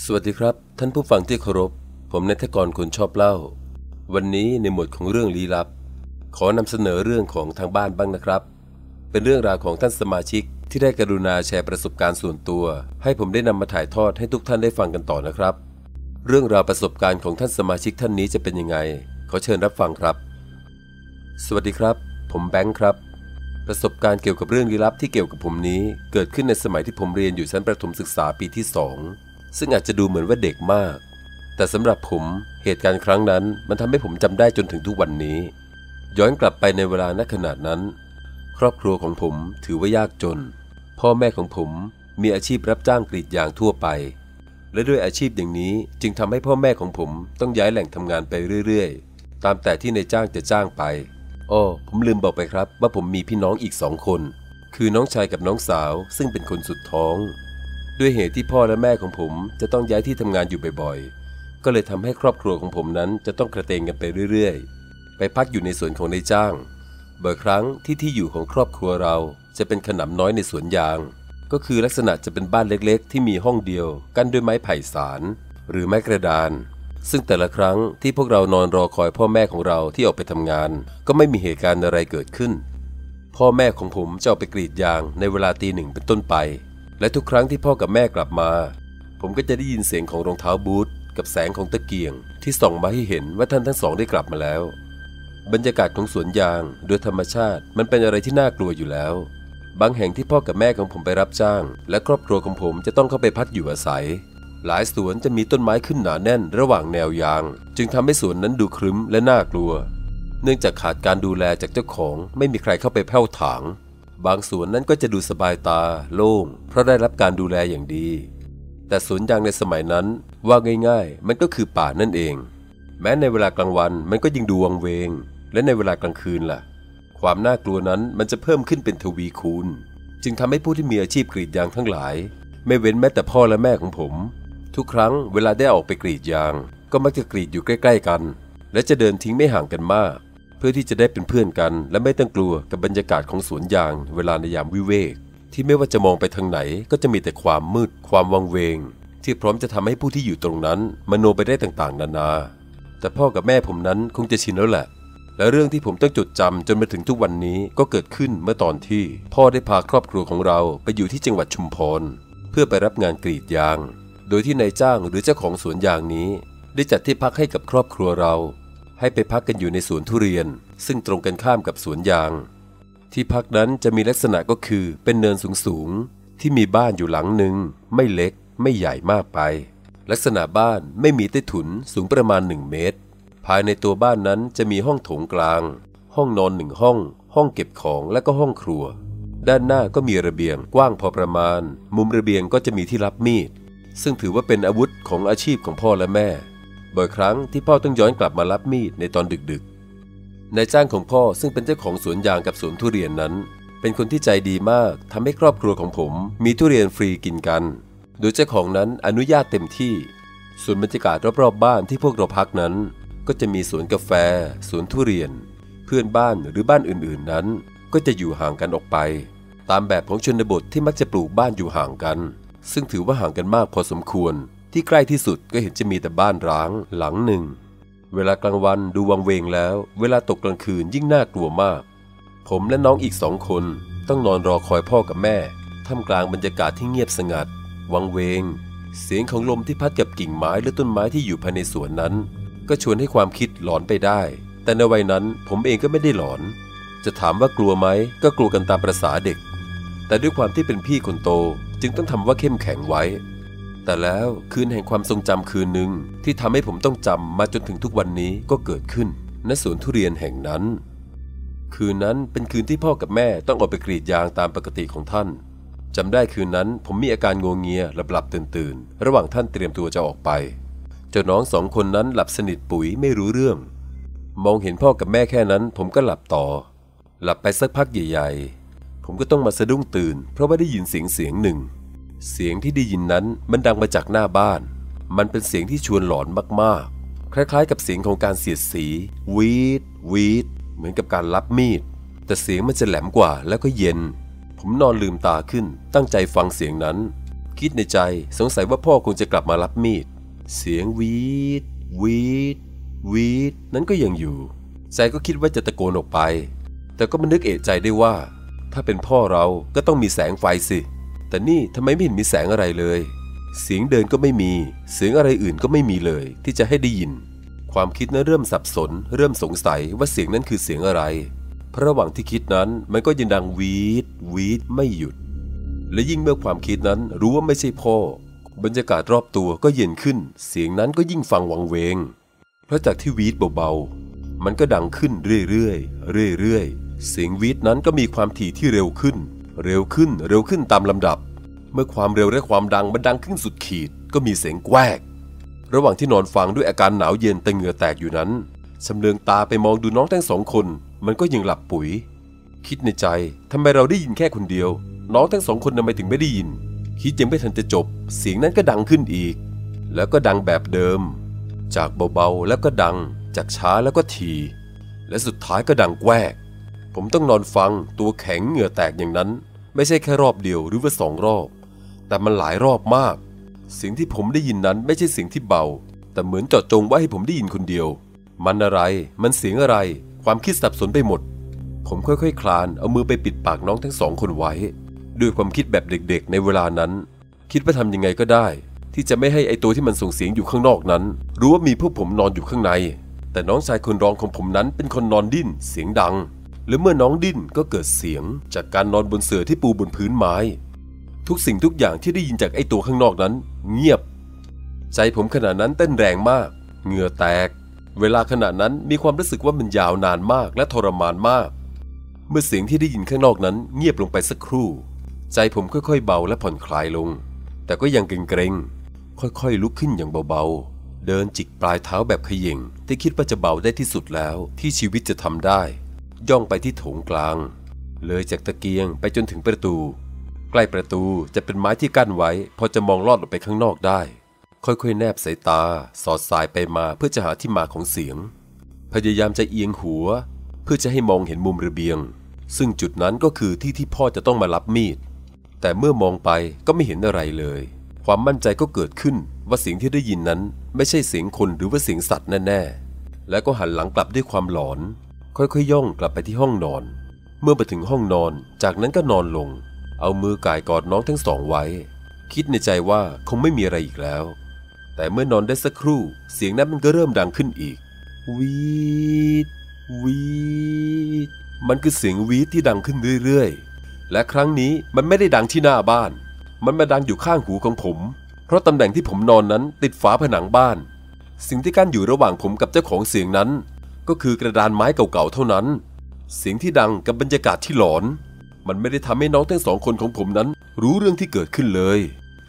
สวัสดีครับ ท่านผู้ฟังที่เคารพ ผมนายทกรคนชอบเล่า วันนี้ในหมวดของเรื่องลี้ลับ ขอนำเสนอเรื่องของทางบ้านบ้างนะครับ เป็นเรื่องราวของท่านสมาชิกที่ได้กรุณาแชร์ประสบการณ์ส่วนตัว ให้ผมได้นำมาถ่ายทอดให้ทุกท่านได้ฟังกันต่อนะครับ เรื่องราวประสบการณ์ของท่านสมาชิกท่านนี้จะเป็นยังไง ขอเชิญรับฟังครับ สวัสดีครับ ผมแบงค์ครับ ประสบการณ์เกี่ยวกับเรื่องลี้ลับที่เกี่ยวกับผมนี้ เกิดขึ้นในสมัยที่ผมเรียนอยู่ชั้นประถมศึกษาปีที่สอง ซึ่งอาจจะดูเหมือนว่าเด็กมาก แต่สำหรับผมเหตุการณ์ครั้งนั้นมันทำให้ผมจำได้จนถึงทุกวันนี้ ย้อนกลับไปในเวลาณขนาดนั้น ครอบครัวของผมถือว่ายากจน พ่อแม่ของผมมีอาชีพรับจ้างกรีดยางทั่วไป และด้วยอาชีพอย่างนี้จึงทำให้พ่อแม่ของผมต้องย้ายแหล่งทำงานไปเรื่อยๆ ตามแต่ที่ในจ้างจะจ้างไปอ้อผมลืมบอกไปครับว่าผมมีพี่น้องอีกสองคน คือน้องชายกับน้องสาวซึ่งเป็นคนสุดท้อง ด้วยเหตุที่พ่อและแม่ของผมจะต้องย้ายที่ทำงานอยู่บ่อยๆ ก็เลยทำให้ครอบครัวของผมนั้นจะต้องกระเตงกันไปเรื่อยๆ ไปพักอยู่ในสวนของนายจ้างบ่อยครั้งที่ที่อยู่ของครอบครัวเราจะเป็นขนำน้อยในสวนยาง ก็คือลักษณะจะเป็นบ้านเล็กๆ ที่มีห้องเดียว กั้นด้วยไม้ไผ่สาร หรือไม้กระดาน ซึ่งแต่ละครั้งที่พวกเรานอนรอคอยพ่อแม่ของเราที่ออกไปทำงาน ก็ไม่มีเหตุการณ์อะไรเกิดขึ้น พ่อแม่ของผมจะออกไปกรีดยางในเวลาตีหนึ่งเป็นต้นไป และทุกครั้งที่พ่อกับแม่กลับมา ผมก็จะได้ยินเสียงของรองเท้าบูทกับแสงของตะเกียง ที่ส่องมาให้เห็นว่าท่านทั้งสองได้กลับมาแล้ว บรรยากาศของสวนยางโดยธรรมชาติมันเป็นอะไรที่น่ากลัวอยู่แล้ว บางแห่งที่พ่อกับแม่ของผมไปรับจ้าง และครอบครัวของผมจะต้องเข้าไปพักอยู่อาศัย หลายสวนจะมีต้นไม้ขึ้นหนาแน่นระหว่างแนวยาง จึงทำให้สวนนั้นดูครึ้มและน่ากลัว เนื่องจากขาดการดูแลจากเจ้าของไม่มีใครเข้าไปแผ่วถาง บางสวนนั้นก็จะดูสบายตา โล่ง เพราะได้รับการดูแลอย่างดี แต่สวนยางในสมัยนั้นว่าง่ายๆ มันก็คือป่านั่นเอง แม้ในเวลากลางวันมันก็ยังดูวังเวง และในเวลากลางคืนล่ะ ความน่ากลัวนั้นมันจะเพิ่มขึ้นเป็นทวีคูณ จึงทำให้ผู้ที่มีอาชีพกรีดยางทั้งหลาย ไม่เว้นแม้แต่พ่อและแม่ของผม ทุกครั้งเวลาได้ออกไปกรีดยาง ก็มักจะกรีดอยู่ใกล้ ๆ กัน และจะเดินทิ้งไม่ห่างกันมาก พื่อที่จะได้เป็นเพื่อนกัน และไม่ต้องกลัวกับบรรยากาศของสวนยาง เวลาในยามวิเวก ที่ไม่ว่าจะมองไปทางไหนก็จะมีแต่ความมืด ความวังเวง ที่พร้อมจะทำให้ผู้ที่อยู่ตรงนั้นมโนไปได้ต่างๆ นานา แต่พ่อกับแม่ผมนั้นคงจะชินแล้วแหละ และเรื่องที่ผมต้องจดจำจนมาถึงทุกวันนี้ก็เกิดขึ้นเมื่อตอนที่ พ่อได้พาครอบครัวของเราไปอยู่ที่จังหวัดชุมพรเพื่อไปรับงานกรีดยาง โดยที่นายจ้างหรือเจ้าของสวนยางนี้ ได้จัดที่พักให้กับครอบครัวเรา ให้ไปพักกันอยู่ในสวนทุเรียน ซึ่งตรงกันข้ามกับสวนยาง ที่พักนั้นจะมีลักษณะก็คือเป็นเนินสูงๆที่มีบ้านอยู่หลังหนึ่งไม่เล็ก ไม่ใหญ่มากไป ลักษณะบ้านไม่มีใต้ถุนสูงประมาณ 1 เมตร ภายในตัวบ้านนั้นจะมีห้องโถงกลาง ห้องนอนหนึ่งห้อง ห้องเก็บของและก็ห้องครัว ด้านหน้าก็มีระเบียงกว้างพอประมาณ มุมระเบียงก็จะมีที่รับมีดซึ่งถือว่าเป็นอาวุธของอาชีพของพ่อและแม่ บ่อยครั้งที่พ่อต้องย้อนกลับมารับมีดในตอนดึกๆนายจ้างของพ่อซึ่งเป็นเจ้าของสวนยางกับสวนทุเรียนนั้น เป็นคนที่ใจดีมากทำให้ครอบครัวของผมมีทุเรียนฟรีกินกัน โดยเจ้าของนั้นอนุญาตเต็มที่ส่วนบรรยากาศรอบๆบ้านที่พวกเราพักนั้น ก็จะมีสวนกาแฟ สวนทุเรียน เพื่อนบ้านหรือบ้านอื่นๆนั้น ก็จะอยู่ห่างกันออกไป ตามแบบของชนบทที่มักจะปลูกบ้านอยู่ห่างกัน ซึ่งถือว่าห่างกันมากพอสมควร ที่ใกล้ที่สุดก็เห็นจะมีแต่บ้านร้างหลังหนึ่ง เวลากลางวันดูวังเวงแล้ว เวลาตกกลางคืนยิ่งน่ากลัวมาก ผมและน้องอีกสองคนต้องนอนรอคอยพ่อกับแม่ท่ามกลางบรรยากาศที่เงียบสงัด วังเวง เสียงของลมที่พัดกับกิ่งไม้และต้นไม้ที่อยู่ภายในสวนนั้น ก็ชวนให้ความคิดหลอนไปได้ แต่ในวัยนั้นผมเองก็ไม่ได้หลอน จะถามว่ากลัวไหมก็กลัวกันตามประษาเด็ก แต่ด้วยความที่เป็นพี่คนโตจึงต้องทำว่าเข้มแข็งไว้ แต่แล้วคืนแห่งความทรงจำคืนหนึ่งที่ทำให้ผมต้องจำมาจนถึงทุกวันนี้ก็เกิดขึ้นณสวนทุเรียนแห่งนั้น คืนนั้นเป็นคืนที่พ่อกับแม่ต้องออกไปกรีดยางตามปกติของท่านจำได้คืนนั้นผมมีอาการงวงเงียหลับหลับตื่นตื่นๆระหว่างท่านเตรียมตัวจะออกไปเจ้าน้องสองคนนั้นหลับสนิทปุ๋ยไม่รู้เรื่อง มองเห็นพ่อกับแม่แค่นั้น ผมก็หลับต่อ หลับไปสักพักใหญ่ ๆ ผมก็ต้องมาสะดุ้งตื่น เพราะว่าได้ยินเสียงเสียงหนึ่ง เสียงที่ได้ยินนั้นมันดังมาจากหน้าบ้าน มันเป็นเสียงที่ชวนหลอนมากๆ คล้ายๆ กับเสียงของการเสียดสีวีดวีดเหมือนกับการรับมีด แต่เสียงมันจะแหลมกว่าแล้วก็เย็น ผมนอนลืมตาขึ้นตั้งใจฟังเสียงนั้น คิดในใจสงสัยว่าพ่อคงจะกลับมารับมีด เสียงวีดวีดวีดนั้นก็ยังอยู่ ใจก็คิดว่าจะตะโกนออกไป แต่ก็มานึกเอะใจได้ว่า ถ้าเป็นพ่อเราก็ต้องมีแสงไฟสิ แต่นี่ทำไมไม่เห็นมีแสงอะไรเลย เสียงเดินก็ไม่มี เสียงอะไรอื่นก็ไม่มีเลย ที่จะให้ได้ยิน ความคิดนั้นเริ่มสับสน เริ่มสงสัยว่าเสียงนั้นคือเสียงอะไร เพราะระหว่างที่คิดนั้นมันก็ยังดังวีดวีดไม่หยุด และยิ่งเมื่อความคิดนั้นรู้ว่าไม่ใช่พ่อ บรรยากาศรอบตัวก็เย็นขึ้น เสียงนั้นก็ยิ่งฟังวังเวง เพราะจากที่วีดเบาๆ มันก็ดังขึ้นเรื่อยๆเรื่อยๆเสียงวีดนั้นก็มีความถี่ที่เร็วขึ้น เร็วขึ้นเร็วขึ้นตามลำดับ เมื่อความเร็วและความดังมันดังขึ้นสุดขีดก็มีเสียงแกวก ระหว่างที่นอนฟังด้วยอาการหนาวเย็นแต่เหงื่อแตกอยู่นั้นชำเลืองตาไปมองดูน้องทั้งสองคน มันก็ยังหลับปุ๋ย คิดในใจทำไมเราได้ยินแค่คนเดียว น้องทั้งสองคนทำไมถึงไม่ได้ยิน คิดยังไม่ทันจะจบ เสียงนั้นก็ดังขึ้นอีก แล้วก็ดังแบบเดิม จากเบาๆแล้วก็ดัง จากช้าแล้วก็ที และสุดท้ายก็ดังแกวก ผมต้องนอนฟังตัวแข็งเหงื่อแตกอย่างนั้น ไม่ใช่แค่รอบเดียวหรือว่าสองรอบ แต่มันหลายรอบมาก เสียงที่ผมได้ยินนั้นไม่ใช่เสียงที่เบา แต่เหมือนเจาะจงว่าให้ผมได้ยินคนเดียว มันอะไร มันเสียงอะไร ความคิดสับสนไปหมด ผมค่อยๆคลานเอามือไปปิดปากน้องทั้งสองคนไว้ ด้วยความคิดแบบเด็กๆ ในเวลานั้น คิดว่าทำยังไงก็ได้ ที่จะไม่ให้ไอตัวที่มันส่งเสียงอยู่ข้างนอกนั้น รู้ว่ามีพวกผมนอนอยู่ข้างใน แต่น้องชายคนรองของผมนั้นเป็นคนนอนดิ้นเสียงดัง และเมื่อน้องดิ้นก็เกิดเสียงจากการนอนบนเสื่อที่ปูบนพื้นไม้ ทุกสิ่งทุกอย่างที่ได้ยินจากไอตัวข้างนอกนั้น เงียบ ใจผมขณะนั้นเต้นแรงมาก เหงื่อแตก เวลาขณะนั้นมีความรู้สึกว่ามันยาวนานมากและทรมานมาก เมื่อเสียงที่ได้ยินข้างนอกนั้น เงียบลงไปสักครู่ ใจผมค่อยๆเบาและผ่อนคลายลง แต่ก็ยังเกรงๆค่อยๆลุกขึ้นอย่างเบาๆเดินจิกปลายเท้าแบบขย่งที่คิดว่าจะเบาได้ที่สุดแล้วที่ชีวิตจะทำได้ ย่องไปที่โถงกลาง เลยจากตะเกียงไปจนถึงประตู ใกล้ประตูจะเป็นไม้ที่กั้นไว้ พอจะมองลอดออกไปข้างนอกได้ ค่อยๆ แนบสายตา สอดสายไปมาเพื่อจะหาที่มาของเสียง พยายามจะเอียงหัว เพื่อจะให้มองเห็นมุมระเบียง ซึ่งจุดนั้นก็คือที่ที่พ่อจะต้องมารับมีด แต่เมื่อมองไปก็ไม่เห็นอะไรเลย ความมั่นใจก็เกิดขึ้นว่าเสียงที่ได้ยินนั้น ไม่ใช่เสียงคนหรือว่าเสียงสัตว์แน่ๆและก็หันหลังกลับด้วยความหลอน ค่อยๆย่องกลับไปที่ห้องนอน เมื่อไปถึงห้องนอน จากนั้นก็นอนลง เอามือกายกอดน้องทั้งสองไว้ คิดในใจว่าคงไม่มีอะไรอีกแล้ว แต่เมื่อนอนได้สักครู่ เสียงนั้นมันก็เริ่มดังขึ้นอีก วีดวีดมันคือเสียงวีดที่ดังขึ้นเรื่อยๆ และครั้งนี้มันไม่ได้ดังที่หน้าบ้าน มันมาดังอยู่ข้างหูของผม เพราะตำแหน่งที่ผมนอนนั้นติดฝาผนังบ้าน สิ่งที่กั้นอยู่ระหว่างผมกับเจ้าของเสียงนั้น ก็คือกระดานไม้เก่าๆเท่านั้น เสียงที่ดังกับบรรยากาศที่หลอน มันไม่ได้ทำให้น้องทั้งสองคนของผมนั้น รู้เรื่องที่เกิดขึ้นเลย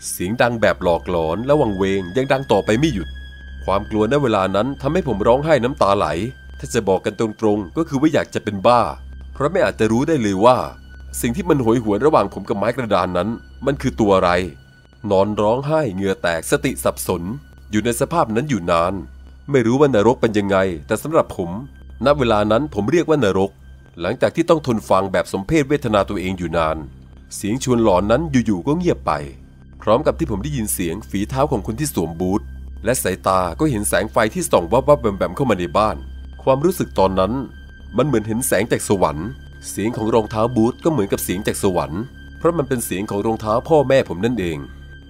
เสียงดังแบบหลอกหลอนและวังเวงยังดังต่อไปไม่หยุด ความกลัวในเวลานั้นทำให้ผมร้องไห้น้ำตาไหล ถ้าจะบอกกันตรงๆ ก็คือว่าอยากจะเป็นบ้า เพราะไม่อาจจะรู้ได้เลยว่า สิ่งที่มันโหยหวนระหว่างผมกับไม้กระดานนั้น มันคือตัวอะไร นอนร้องไห้เหงื่อแตกสติสับสน อยู่ในสภาพนั้นอยู่นาน ไม่รู้ว่านรกเป็นยังไง แต่สำหรับผม ณ เวลานั้นผมเรียกว่านรก หลังจากที่ต้องทนฟังแบบสมเพศเวทนาตัวเองอยู่นาน เสียงชวนหลอนนั้นอยู่ๆก็เงียบไป พร้อมกับที่ผมได้ยินเสียงฝีเท้าของคนที่สวมบูทและสายตาก็เห็นแสงไฟที่ส่องวับวับแวมแวมเข้ามาในบ้าน ความรู้สึกตอนนั้น มันเหมือนเห็นแสงจากสวรรค์ เสียงของรองเท้าบูทก็เหมือนกับเสียงจากสวรรค์ เพราะมันเป็นเสียงของรองเท้าพ่อแม่ผมนั่นเอง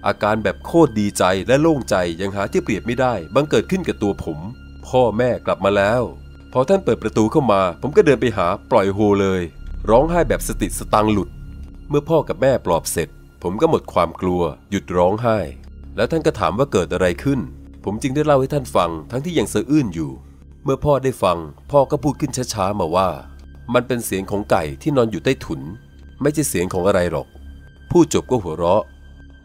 อาการแบบโคตรดีใจและโล่งใจยังหาที่เปรียบไม่ได้บังเกิดขึ้นกับตัวผม พ่อแม่กลับมาแล้ว พอท่านเปิดประตูเข้ามา ผมก็เดินไปหาปล่อยโฮเลย ร้องไห้แบบสติสตังหลุด เมื่อพ่อกับแม่ปลอบเสร็จ ผมก็หมดความกลัว หยุดร้องไห้ แล้วท่านก็ถามว่าเกิดอะไรขึ้น ผมจึงได้เล่าให้ท่านฟังทั้งที่ยังสะอื้นอยู่ เมื่อพ่อได้ฟัง พ่อก็พูดขึ้นช้าๆมาว่า มันเป็นเสียงของไก่ที่นอนอยู่ใต้ถุน ไม่ใช่เสียงของอะไรหรอกพูดจบก็หัวเราะ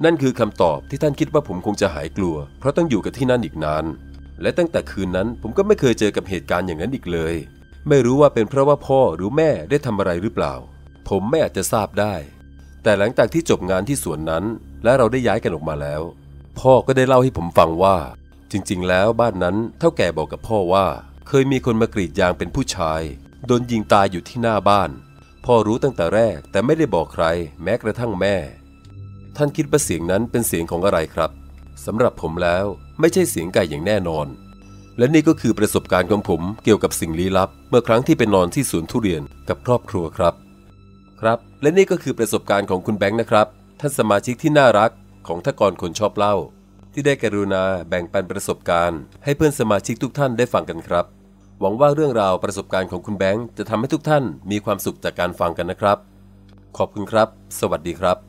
นั่นคือคำตอบที่ท่านคิดว่าผมคงจะหายกลัว เพราะต้องอยู่กับที่นั่นอีกนาน และตั้งแต่คืนนั้นผมก็ไม่เคยเจอกับเหตุการณ์อย่างนั้นอีกเลย ไม่รู้ว่าเป็นเพราะว่าพ่อหรือแม่ได้ทำอะไรหรือเปล่า ผมไม่อาจจะทราบได้ แต่หลังจากที่จบงานที่สวนนั้น และเราได้ย้ายกันออกมาแล้ว พ่อก็ได้เล่าให้ผมฟังว่า จริง ๆ แล้วบ้านนั้นเท่าแก่บอกกับพ่อว่า เคยมีคนมากรีดยางเป็นผู้ชายโดนยิงตายอยู่ที่หน้าบ้าน พ่อรู้ตั้งแต่แรกแต่ไม่ได้บอกใคร แม้กระทั่งแม่ ท่านคิดว่าเสียงนั้นเป็นเสียงของอะไรครับสำหรับผมแล้วไม่ใช่เสียงไก่อย่างแน่นอน และนี่ก็คือประสบการณ์ของผมเกี่ยวกับสิ่งลี้ลับ เมื่อครั้งที่ไปนอนที่สวนทุเรียนกับครอบครัวครับ ครับ และนี่ก็คือประสบการณ์ของคุณแบงค์นะครับ ท่านสมาชิกที่น่ารักของทกรคนชอบเล่า ที่ได้กรุณาแบ่งปันประสบการณ์ ให้เพื่อนสมาชิกทุกท่านได้ฟังกันครับ หวังว่าเรื่องราวประสบการณ์ของคุณแบงค์จะทำให้ทุกท่านมีความสุขจากการฟังกันนะครับ ขอบคุณครับ สวัสดีครับ